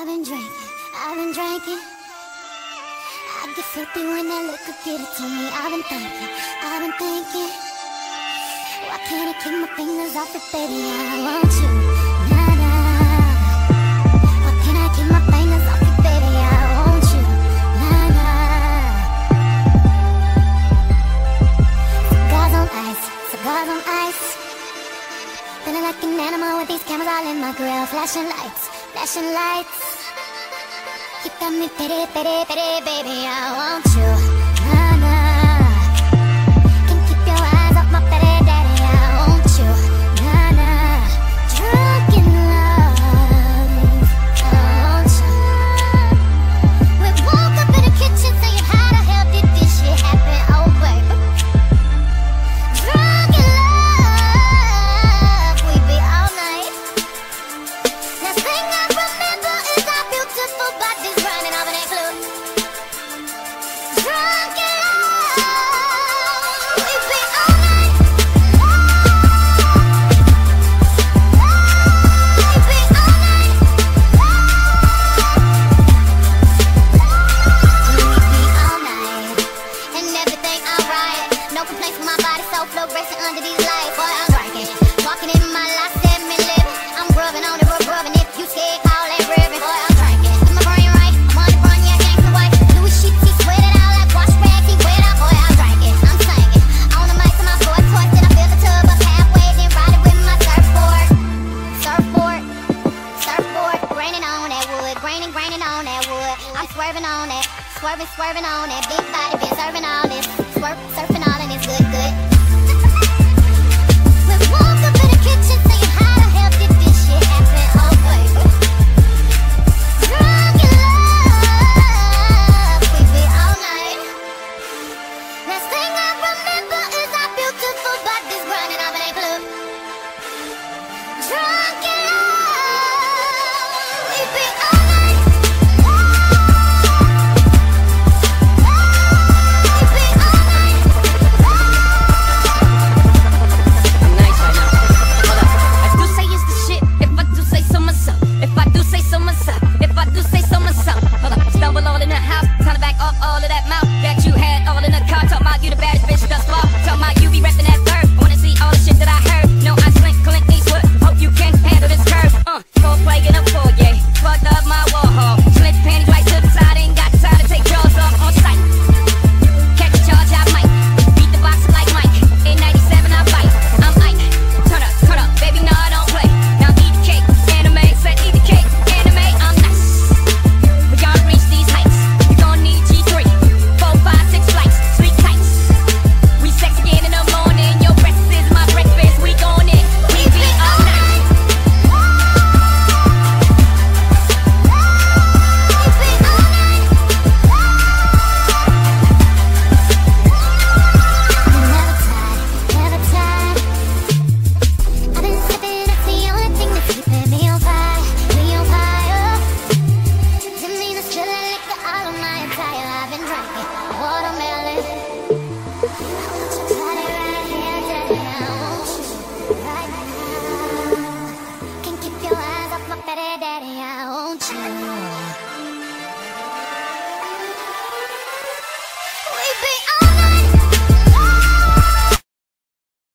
I've been drinking, I've been drinking. I get filthy when that liquor get it to me. I've been thinking, I've been thinking. Why can't I keep my fingers off it, baby? I want you, nah nah. Why can't I keep my fingers off it, baby? I want you, nah nah. Cigars on ice, cigars on ice. Feeling like an animal with these cameras all in my grill, flashing lights, flashing lights. You got me baby. I want you. Can't keep your eyes off my daddy. I want you. Drunk in love, I want you. We woke up in the kitchen saying, How the hell did this shit happen? Oh baby. Drunk in love, we be all night. Last thing Boy, I'm drinking. Walking in my let me. I'm on. If you scared, call that. Boy, I'm drinking. My brain right. I'm on the run, yeah, white. Louis he sweat it out like wash rags. He out. Boy, I'm drinking. I'm. On the mic, my boy. I the halfway, then ride it with my surfboard. Surfboard. Surfboard, on that wood, on that wood. I'm swerving on swerving, swerving on that big body, been serving all this, swerp, surfing Stop!